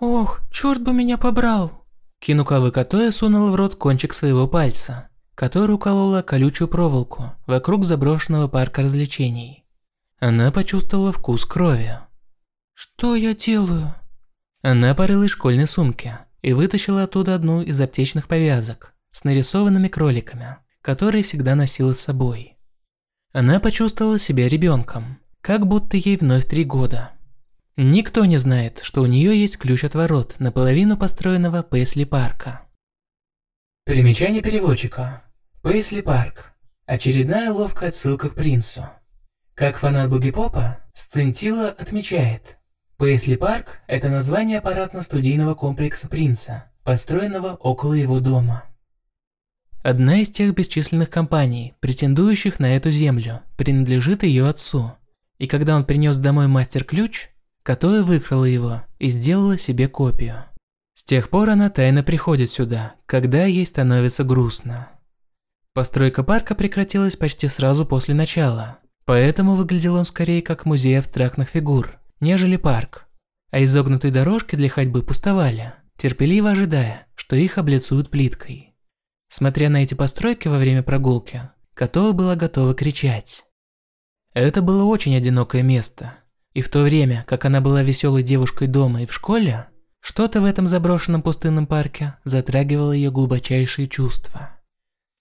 Ох, черт бы меня побрал. Кинукавы Катоя сунула в рот кончик своего пальца, который уколола колючую проволоку вокруг заброшенного парка развлечений. Она почувствовала вкус крови. Что я делаю? Она порылась в школьной сумке и вытащила оттуда одну из аптечных повязок с нарисованными кроликами, которые всегда носила с собой. Она почувствовала себя ребенком, как будто ей вновь три года. Никто не знает, что у нее есть ключ от ворот наполовину построенного Пейсли парка. Примечание переводчика. Пейсли парк. Очередная ловкая отсылка к принцу. Как фанат буги-попа, Сцентила отмечает, Пейсли парк – это название аппаратно-студийного комплекса принца, построенного около его дома. Одна из тех бесчисленных компаний, претендующих на эту землю, принадлежит ее отцу. И когда он принес домой мастер-ключ, Катоя выкрала его и сделала себе копию. С тех пор она тайно приходит сюда, когда ей становится грустно. Постройка парка прекратилась почти сразу после начала, поэтому выглядел он скорее как музей абстрактных фигур, нежели парк. А изогнутые дорожки для ходьбы пустовали, терпеливо ожидая, что их облицуют плиткой. Смотря на эти постройки во время прогулки, Катоа была готова кричать. Это было очень одинокое место, и в то время, как она была веселой девушкой дома и в школе, что-то в этом заброшенном пустынном парке затрагивало ее глубочайшие чувства.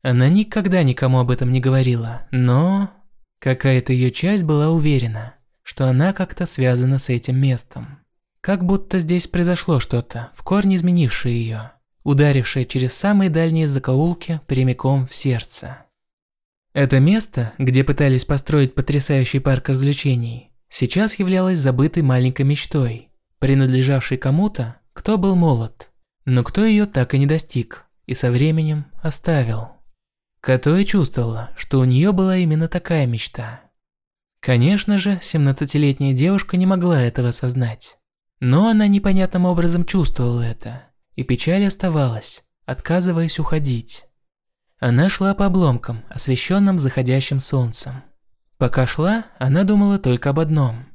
Она никогда никому об этом не говорила, но какая-то ее часть была уверена, что она как-то связана с этим местом. Как будто здесь произошло что-то, в корне изменившее ее, ударившее через самые дальние закоулки прямиком в сердце. Это место, где пытались построить потрясающий парк развлечений, сейчас являлась забытой маленькой мечтой, принадлежавшей кому-то, кто был молод, но кто ее так и не достиг и со временем оставил. Катоя чувствовала, что у нее была именно такая мечта. Конечно же, 17-летняя девушка не могла этого осознать. Но она непонятным образом чувствовала это, и печаль оставалась, отказываясь уходить. Она шла по обломкам, освещенным заходящим солнцем. Пока шла, она думала только об одном.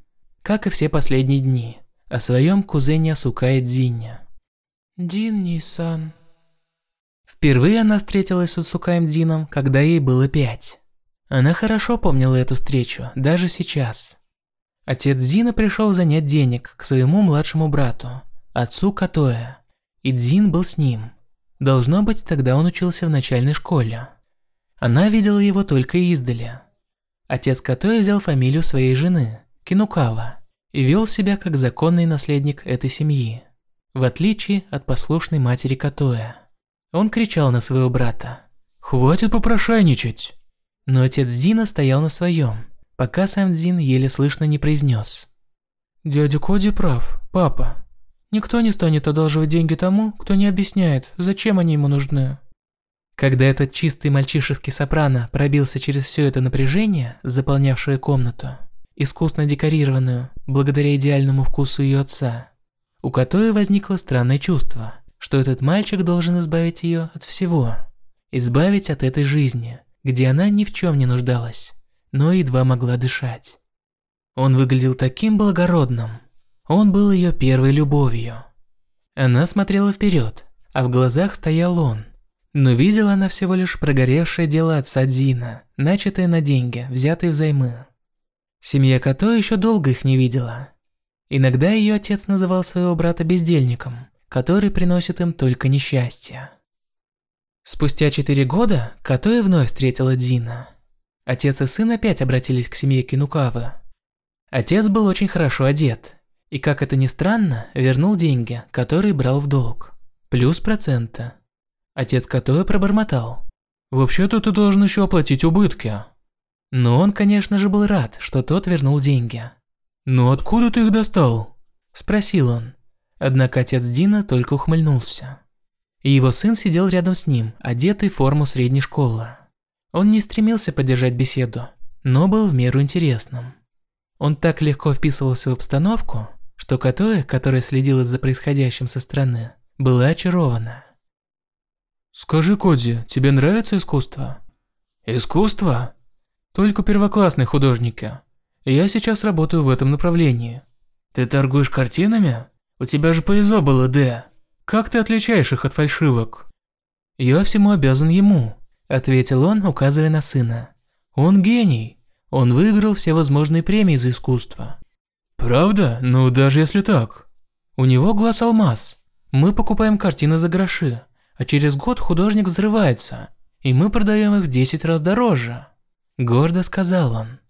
Как и все последние дни, о своем кузене Асукае Дзине. Дин-сан. Впервые она встретилась с Асукаем Дином, когда ей было пять. Она хорошо помнила эту встречу, даже сейчас. Отец Зина пришел занять денег к своему младшему брату, отцу Катоя. И Дзин был с ним. Должно быть, тогда он учился в начальной школе. Она видела его только издали. Отец Катоя взял фамилию своей жены, Кинукава, и вел себя как законный наследник этой семьи, в отличие от послушной матери Катоя. Он кричал на своего брата. «Хватит попрошайничать!» Но отец Зина стоял на своем, пока сам Дзин еле слышно не произнес. «Дядя Коди прав, папа. Никто не станет одалживать деньги тому, кто не объясняет, зачем они ему нужны. Когда этот чистый мальчишеский сопрано пробился через все это напряжение, заполнявшее комнату, искусно декорированную, благодаря идеальному вкусу ее отца, у Катои возникло странное чувство, что этот мальчик должен избавить ее от всего. Избавить от этой жизни, где она ни в чем не нуждалась, но едва могла дышать. Он выглядел таким благородным. Он был ее первой любовью. Она смотрела вперед, а в глазах стоял он – но видела она всего лишь прогоревшее дело отца Дина, начатое на деньги, взятые взаймы. Семья Като еще долго их не видела. Иногда ее отец называл своего брата бездельником, который приносит им только несчастье. Спустя четыре года Катоя вновь встретила Дина. Отец и сын опять обратились к семье Кинукавы. Отец был очень хорошо одет, и, как это ни странно, вернул деньги, которые брал в долг. Плюс процента. Отец Катоя пробормотал. «Вообще-то ты должен еще оплатить убытки». Но он, конечно же, был рад, что тот вернул деньги. «Но откуда ты их достал?» – спросил он. Однако отец Дина только ухмыльнулся. И его сын сидел рядом с ним, одетый в форму средней школы. Он не стремился поддержать беседу, но был в меру интересным. Он так легко вписывался в обстановку, что Катоя, которая следила за происходящим со стороны, была очарована. Скажи, Кодзи, тебе нравится искусство? Искусство? Только первоклассные художники. Я сейчас работаю в этом направлении. Ты торгуешь картинами? У тебя же повезло было, Д. Как ты отличаешь их от фальшивок? Я всему обязан ему, ответил он, указывая на сына. Он гений. Он выиграл все возможные премии за искусство. Правда? Ну, даже если так. У него глаз алмаз. Мы покупаем картины за гроши, а через год художник взрывается, и мы продаем их в 10 раз дороже. Гордо сказал он.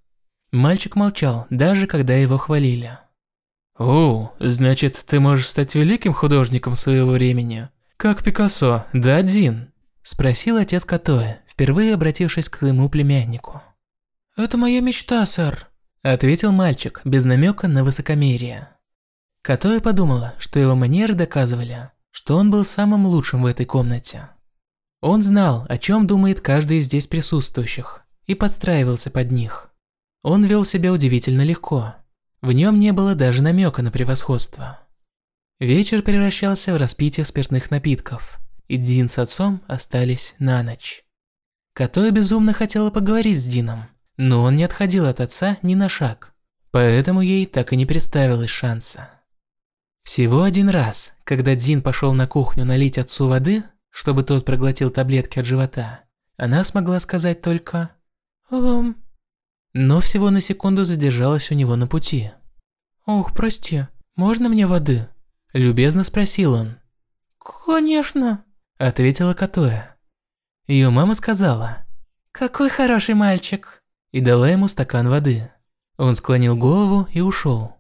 Мальчик молчал, даже когда его хвалили. «О, значит, ты можешь стать великим художником своего времени, как Пикассо, да, один?» Спросил отец Катоя, впервые обратившись к своему племяннику. «Это моя мечта, сэр», – ответил мальчик, без намека на высокомерие. Катоя подумала, что его манеры доказывали, что он был самым лучшим в этой комнате. Он знал, о чем думает каждый из здесь присутствующих, и подстраивался под них. Он вел себя удивительно легко. В нем не было даже намека на превосходство. Вечер превращался в распитие спиртных напитков, и Дин с отцом остались на ночь. Катоя безумно хотела поговорить с Дином, но он не отходил от отца ни на шаг, поэтому ей так и не представилось шанса. Всего один раз, когда Дин пошел на кухню налить отцу воды, чтобы тот проглотил таблетки от живота, она смогла сказать только «Эм...» но всего на секунду задержалась у него на пути. «Ох, прости, можно мне воды?» – любезно спросил он. «Конечно», – ответила Катоя. Ее мама сказала «Какой хороший мальчик» и дала ему стакан воды. Он склонил голову и ушел.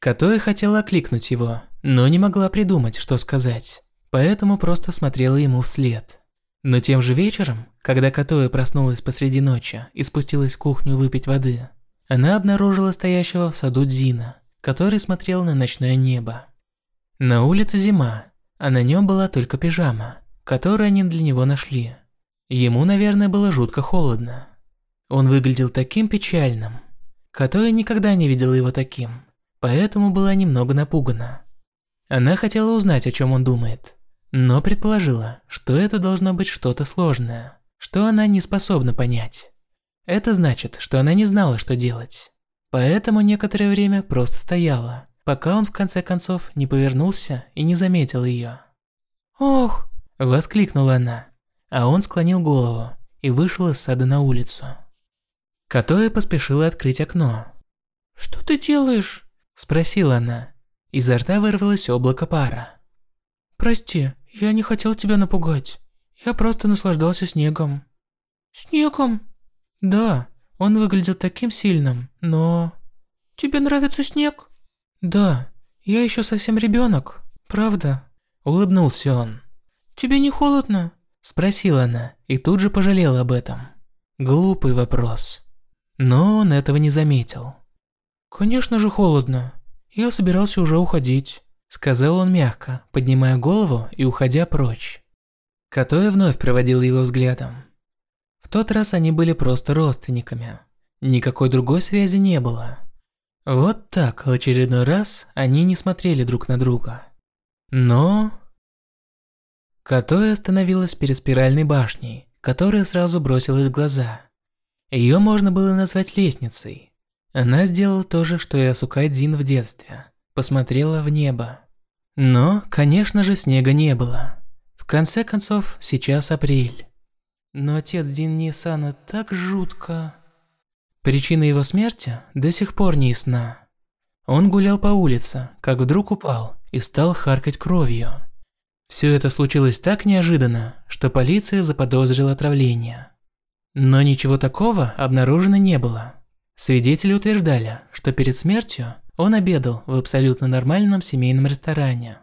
Катоя хотела окликнуть его, но не могла придумать, что сказать, поэтому просто смотрела ему вслед. Но тем же вечером, когда Катоя проснулась посреди ночи и спустилась в кухню выпить воды, она обнаружила стоящего в саду Дзина, который смотрел на ночное небо. На улице зима, а на нем была только пижама, которую они для него нашли. Ему, наверное, было жутко холодно. Он выглядел таким печальным. Катоя никогда не видела его таким поэтому была немного напугана. Она хотела узнать, о чем он думает, но предположила, что это должно быть что-то сложное, что она не способна понять. Это значит, что она не знала, что делать. Поэтому некоторое время просто стояла, пока он в конце концов не повернулся и не заметил ее. «Ох!» – воскликнула она, а он склонил голову и вышел из сада на улицу. Катоя поспешила открыть окно. «Что ты делаешь?» Спросила она. Изо рта вырвалось облако пара. «Прости, я не хотел тебя напугать. Я просто наслаждался снегом». «Снегом?» «Да, он выглядел таким сильным, но...» «Тебе нравится снег?» «Да, я еще совсем ребенок, правда?» Улыбнулся он. «Тебе не холодно?» Спросила она и тут же пожалела об этом. Глупый вопрос. Но он этого не заметил. «Конечно же холодно. Я собирался уже уходить», – сказал он мягко, поднимая голову и уходя прочь. Катоя вновь проводил его взглядом. В тот раз они были просто родственниками. Никакой другой связи не было. Вот так в очередной раз они не смотрели друг на друга. Но... Катоя остановилась перед спиральной башней, которая сразу бросилась в глаза. Ее можно было назвать лестницей. Она сделала то же, что и Асукай Дзин в детстве. Посмотрела в небо. Но, конечно же, снега не было. В конце концов, сейчас апрель. Но отец Дин Нисана так жутко... Причина его смерти до сих пор не ясна. Он гулял по улице, как вдруг упал и стал харкать кровью. Все это случилось так неожиданно, что полиция заподозрила отравление. Но ничего такого обнаружено не было. Свидетели утверждали, что перед смертью он обедал в абсолютно нормальном семейном ресторане.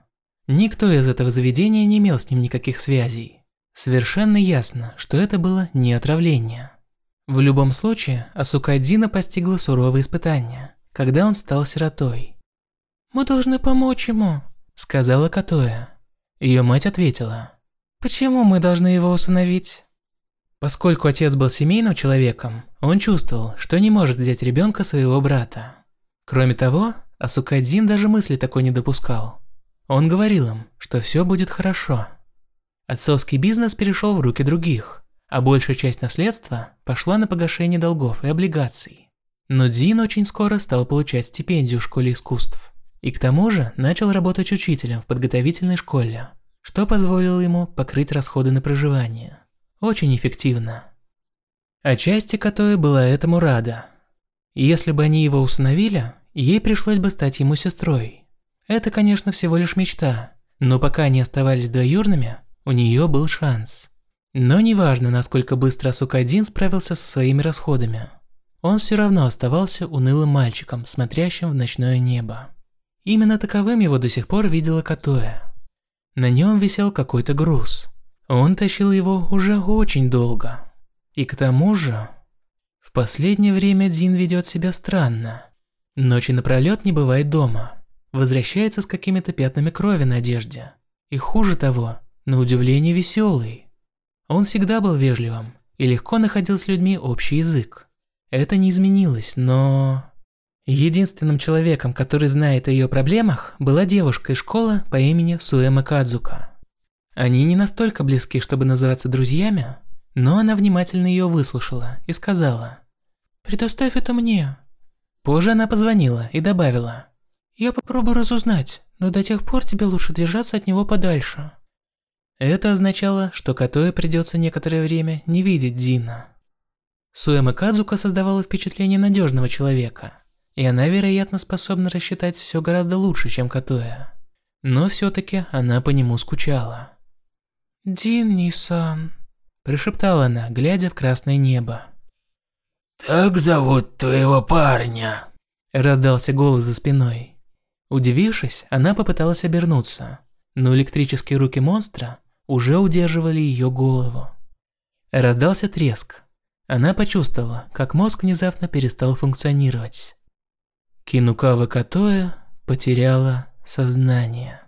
Никто из этого заведения не имел с ним никаких связей. Совершенно ясно, что это было не отравление. В любом случае, Асукадзина постигло суровое испытание, когда он стал сиротой. «Мы должны помочь ему», – сказала Катоя. Ее мать ответила. «Почему мы должны его усыновить?» Поскольку отец был семейным человеком, он чувствовал, что не может взять ребенка своего брата. Кроме того, Асукадзин даже мысли такой не допускал. Он говорил им, что все будет хорошо. Отцовский бизнес перешел в руки других, а большая часть наследства пошла на погашение долгов и облигаций. Но Дзин очень скоро стал получать стипендию в школе искусств, И к тому же начал работать учителем в подготовительной школе, что позволило ему покрыть расходы на проживание. Очень эффективно. Отчасти Катоя была этому рада. Если бы они его усыновили, ей пришлось бы стать ему сестрой. Это, конечно, всего лишь мечта, но пока они оставались двоюрными, у нее был шанс. Но неважно, насколько быстро Сукадин справился со своими расходами. Он все равно оставался унылым мальчиком, смотрящим в ночное небо. Именно таковым его до сих пор видела Катоя. На нем висел какой-то груз. Он тащил его уже очень долго. И к тому же, в последнее время Дин ведет себя странно. Ночи напролет не бывает дома. Возвращается с какими-то пятнами крови на одежде. И хуже того, на удивление веселый. Он всегда был вежливым и легко находил с людьми общий язык. Это не изменилось, но... Единственным человеком, который знает о ее проблемах, была девушка из школы по имени Суэма Кадзука. Они не настолько близки, чтобы называться друзьями, но она внимательно ее выслушала и сказала «Предоставь это мне». Позже она позвонила и добавила «Я попробую разузнать, но до тех пор тебе лучше держаться от него подальше». Это означало, что Катое придется некоторое время не видеть Дина. Суэма Кадзука создавала впечатление надежного человека – и она, вероятно, способна рассчитать все гораздо лучше, чем Катоя. Но все-таки она по нему скучала. «Дин Нисан», – прошептала она, глядя в красное небо. «Так зовут твоего парня», – раздался голос за спиной. Удивившись, она попыталась обернуться, но электрические руки монстра уже удерживали ее голову. Раздался треск. Она почувствовала, как мозг внезапно перестал функционировать. Кинукава Катоя потеряла сознание.